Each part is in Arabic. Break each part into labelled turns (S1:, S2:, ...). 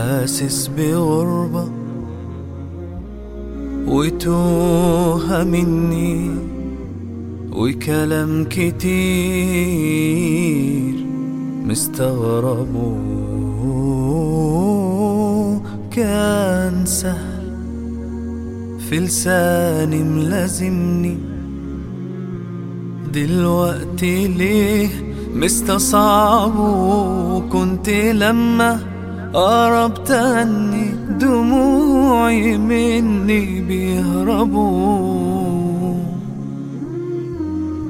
S1: حاسس بغربة وتوه مني وكلام كتير مستغربه. كان سهل في لساني ملازمني. دلوقتي ليه مستصعبه؟ كنت لما قربت عني دموعي مني بيهربوا.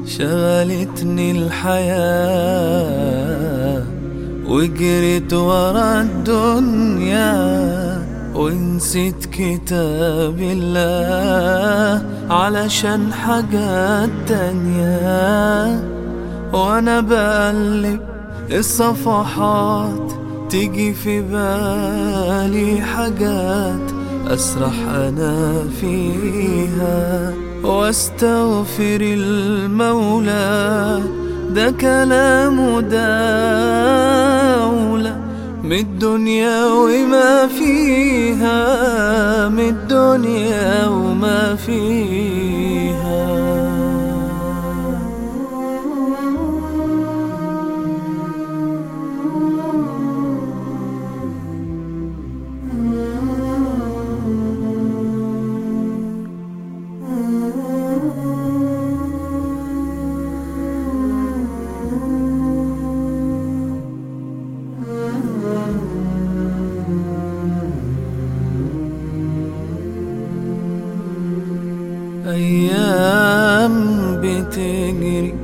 S1: شغلتني الحياة وجريت ورا الدنيا ونسيت كتاب الله علشان حاجات تانية. وأنا بقلب الصفحات تيجي في بالي حاجات أسرح أنا فيها. وأستغفر المولى ده كلام داولة. من الدنيا وما فيها من الدنيا وما فيها. أيام بتجري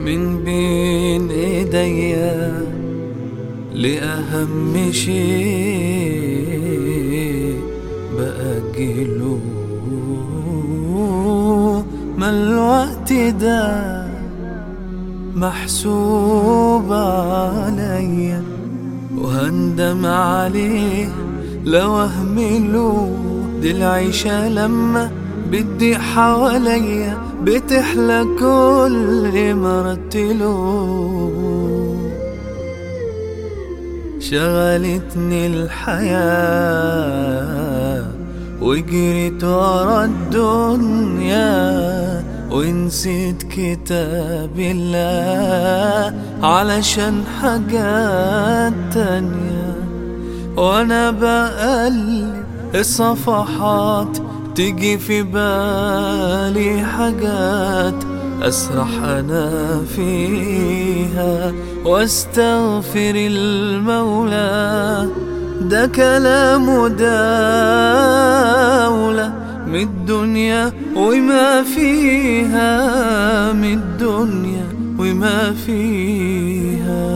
S1: من بين إيديا لأهم شيء بأجله. ما الوقت ده محسوب عليا وهندم عليه لو أهمله دي العيشة لما بدي حواليا بتحلى كل ما رتله شغلتني الحياة وجريت ورا الدنيا ونسيت كتاب الله علشان حاجات تانية. وأنا بقلب الصفحات تيجي في بالي حاجات أسرح أنا فيها وأستغفر المولى. ده كلام داولة من الدنيا وما فيها من الدنيا وما فيها.